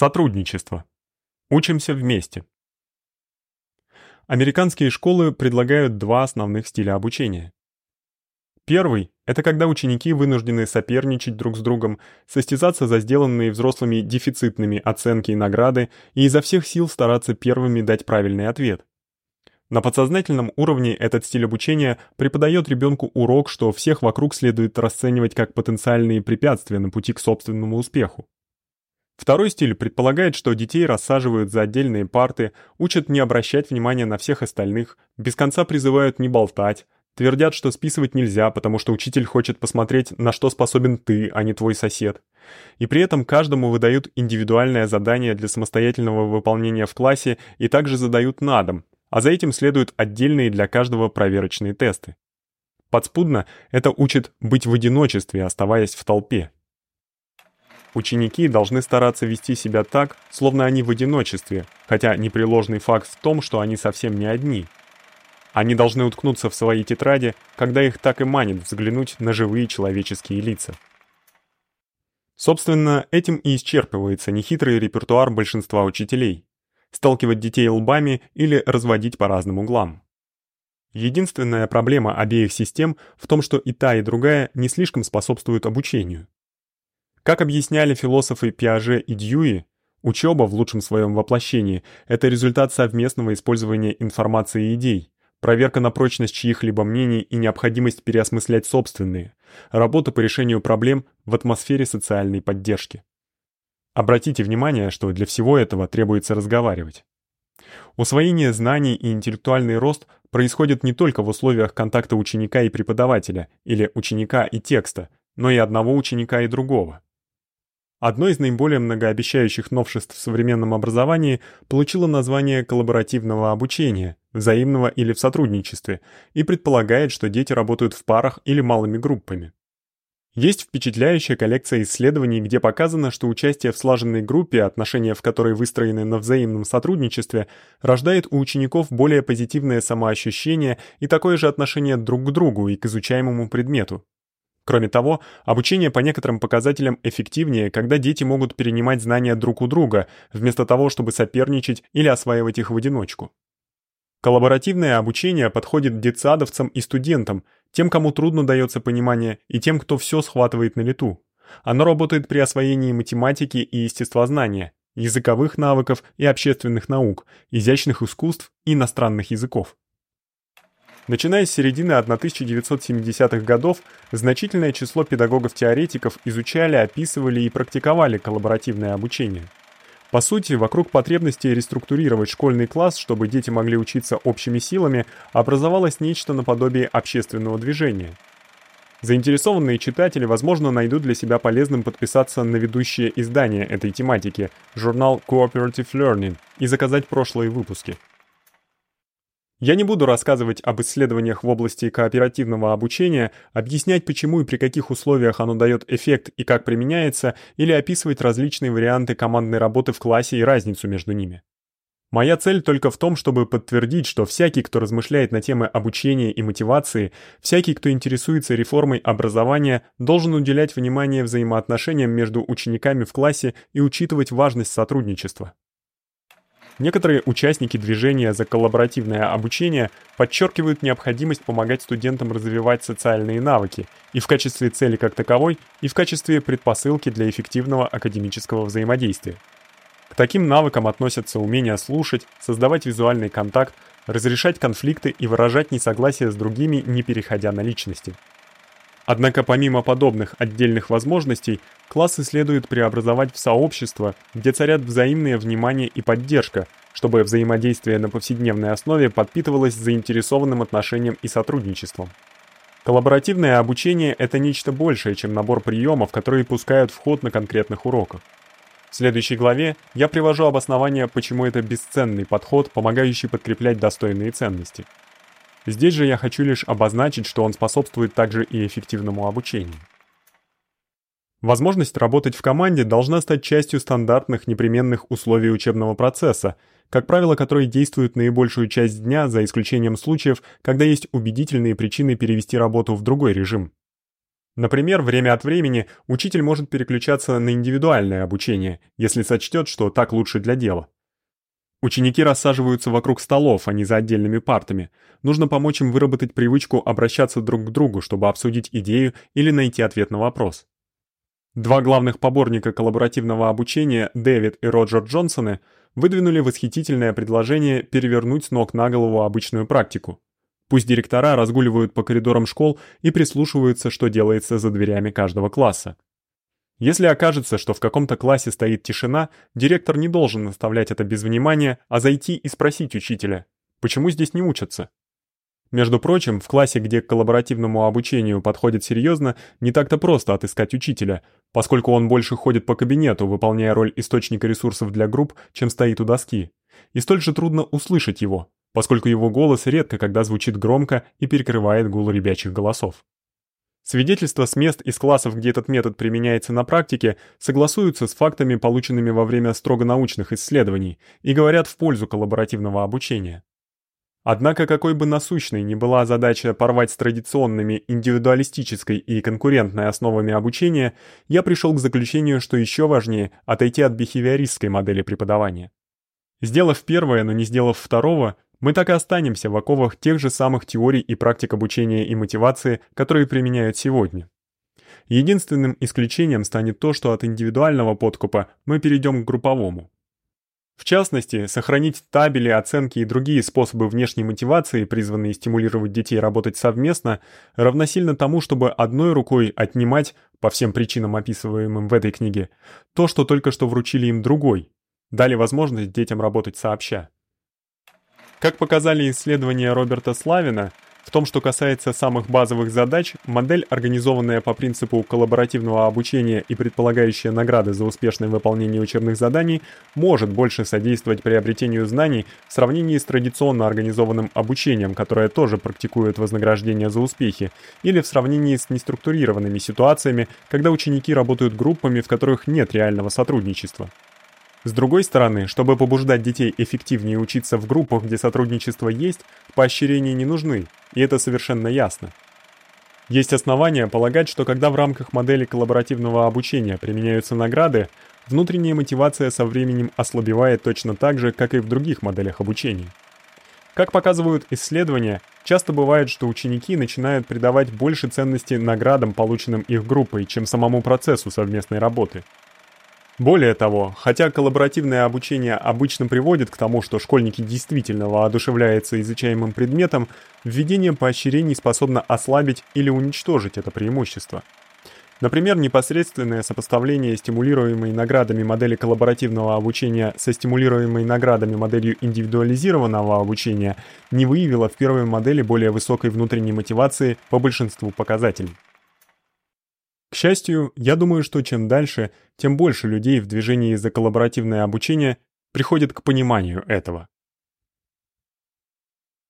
Сотрудничество. Учимся вместе. Американские школы предлагают два основных стиля обучения. Первый это когда ученики вынуждены соперничать друг с другом, состязаться за сделанные взрослыми дефицитными оценки и награды и изо всех сил стараться первыми дать правильный ответ. На подсознательном уровне этот стиль обучения преподает ребенку урок, что всех вокруг следует расценивать как потенциальные препятствия на пути к собственному успеху. Второй стиль предполагает, что детей рассаживают за отдельные парты, учат не обращать внимания на всех остальных, без конца призывают не болтать, твердят, что списывать нельзя, потому что учитель хочет посмотреть, на что способен ты, а не твой сосед. И при этом каждому выдают индивидуальное задание для самостоятельного выполнения в классе и также задают на дом, а за этим следуют отдельные для каждого проверочные тесты. Подспудно это учит быть в одиночестве, оставаясь в толпе. Ученики должны стараться вести себя так, словно они в одиночестве, хотя непреложный факт в том, что они совсем не одни. Они должны уткнуться в свои тетради, когда их так и манит взглянуть на живые человеческие лица. Собственно, этим и исчерпывается нехитрый репертуар большинства учителей сталкивать детей лбами или разводить по разным углам. Единственная проблема обеих систем в том, что и та, и другая не слишком способствуют обучению. Как объясняли философы Пиаже и Дьюи, учёба в лучшем своём воплощении это результат совместного использования информации и идей, проверка на прочность чьих-либо мнений и необходимость переосмыслять собственные, работа по решению проблем в атмосфере социальной поддержки. Обратите внимание, что для всего этого требуется разговаривать. Усвоение знаний и интеллектуальный рост происходит не только в условиях контакта ученика и преподавателя или ученика и текста, но и одного ученика и другого. Одно из наиболее многообещающих новшеств в современном образовании получило название коллаборативного обучения, взаимного или в сотрудничестве, и предполагает, что дети работают в парах или малыми группами. Есть впечатляющая коллекция исследований, где показано, что участие в слаженной группе, отношения в которой выстроены на взаимном сотрудничестве, рождает у учеников более позитивное самоощущение и такое же отношение друг к другу и к изучаемому предмету. Кроме того, обучение по некоторым показателям эффективнее, когда дети могут перенимать знания друг у друга, вместо того, чтобы соперничать или осваивать их в одиночку. Коллаборативное обучение подходит детсадовцам и студентам, тем, кому трудно даётся понимание, и тем, кто всё схватывает на лету. Оно работает при освоении математики и естествознания, языковых навыков и общественных наук, изящных искусств и иностранных языков. Начиная с середины 1970-х годов, значительное число педагогов-теоретиков изучали, описывали и практиковали коллаборативное обучение. По сути, вокруг потребности реструктурировать школьный класс, чтобы дети могли учиться общими силами, образовалось нечто наподобие общественного движения. Заинтересованные читатели, возможно, найдут для себя полезным подписаться на ведущее издание этой тематики, журнал Cooperative Learning, и заказать прошлые выпуски. Я не буду рассказывать об исследованиях в области кооперативного обучения, объяснять, почему и при каких условиях оно даёт эффект и как применяется, или описывать различные варианты командной работы в классе и разницу между ними. Моя цель только в том, чтобы подтвердить, что всякий, кто размышляет на темы обучения и мотивации, всякий, кто интересуется реформой образования, должен уделять внимание взаимоотношениям между учениками в классе и учитывать важность сотрудничества. Некоторые участники движения за коллаборативное обучение подчеркивают необходимость помогать студентам развивать социальные навыки и в качестве цели как таковой, и в качестве предпосылки для эффективного академического взаимодействия. К таким навыкам относятся умение слушать, создавать визуальный контакт, разрешать конфликты и выражать несогласие с другими, не переходя на личности. Однако помимо подобных отдельных возможностей, классы следует преобразовать в сообщество, где царят взаимное внимание и поддержка, чтобы взаимодействие на повседневной основе подпитывалось заинтересованным отношением и сотрудничеством. Коллаборативное обучение это нечто большее, чем набор приемов, которые пускают в ход на конкретных уроках. В следующей главе я привожу обоснование, почему это бесценный подход, помогающий подкреплять достойные ценности. Здесь же я хочу лишь обозначить, что он способствует также и эффективному обучению. Возможность работать в команде должна стать частью стандартных непременных условий учебного процесса, как правило, которые действуют наибольшую часть дня за исключением случаев, когда есть убедительные причины перевести работу в другой режим. Например, время от времени учитель может переключаться на индивидуальное обучение, если сочтёт, что так лучше для дела. Ученики рассаживаются вокруг столов, а не за отдельными партами. Нужно помочь им выработать привычку обращаться друг к другу, чтобы обсудить идею или найти ответ на вопрос. Два главных поборника коллаборативного обучения, Дэвид и Роджер Джонсоны, выдвинули восхитительное предложение перевернуть с ног на голову обычную практику. Пусть директора разгуливают по коридорам школ и прислушиваются, что делается за дверями каждого класса. Если окажется, что в каком-то классе стоит тишина, директор не должен оставлять это без внимания, а зайти и спросить учителя: "Почему здесь не учатся?" Между прочим, в классе, где к коллаборативному обучению подходит серьезно, не так-то просто отыскать учителя, поскольку он больше ходит по кабинету, выполняя роль источника ресурсов для групп, чем стоит у доски. И столь же трудно услышать его, поскольку его голос редко когда звучит громко и перекрывает гул ребячих голосов. Свидетельства с мест из классов, где этот метод применяется на практике, согласуются с фактами, полученными во время строго научных исследований, и говорят в пользу коллаборативного обучения. Однако какой бы насущной ни была задача порвать с традиционными индивидуалистической и конкурентной основами обучения, я пришёл к заключению, что ещё важнее отойти от бихевиористской модели преподавания. Сделав первое, но не сделав второго, мы так и останемся в оковах тех же самых теорий и практик обучения и мотивации, которые применяют сегодня. Единственным исключением станет то, что от индивидуального подкупа мы перейдём к групповому. В частности, сохранить табели, оценки и другие способы внешней мотивации, призванные стимулировать детей работать совместно, равносильно тому, чтобы одной рукой отнимать по всем причинам, описываемым в этой книге, то, что только что вручили им другой, дали возможность детям работать сообща. Как показали исследования Роберта Славина, в том, что касается самых базовых задач, модель, организованная по принципу коллаборативного обучения и предполагающая награды за успешное выполнение учебных заданий, может больше содействовать приобретению знаний в сравнении с традиционно организованным обучением, которое тоже практикует вознаграждение за успехи, или в сравнении с неструктурированными ситуациями, когда ученики работают группами, в которых нет реального сотрудничества. С другой стороны, чтобы побуждать детей эффективнее учиться в группах, где сотрудничество есть, поощрения не нужны, и это совершенно ясно. Есть основания полагать, что когда в рамках модели коллаборативного обучения применяются награды, внутренняя мотивация со временем ослабевает точно так же, как и в других моделях обучения. Как показывают исследования, часто бывает, что ученики начинают придавать больше ценности наградам, полученным их группой, чем самому процессу совместной работы – более того, хотя коллаборативное обучение обычно приводит к тому, что школьники действительно воодушевляются изучаемым предметом, введение поощрений способно ослабить или уничтожить это преимущество. Например, непосредственное сопоставление стимулируемой наградами модели коллаборативного обучения со стимулируемой наградами моделью индивидуализированного обучения не выявило в первой модели более высокой внутренней мотивации по большинству показателей. К счастью, я думаю, что чем дальше, тем больше людей в движении за коллаборативное обучение приходит к пониманию этого.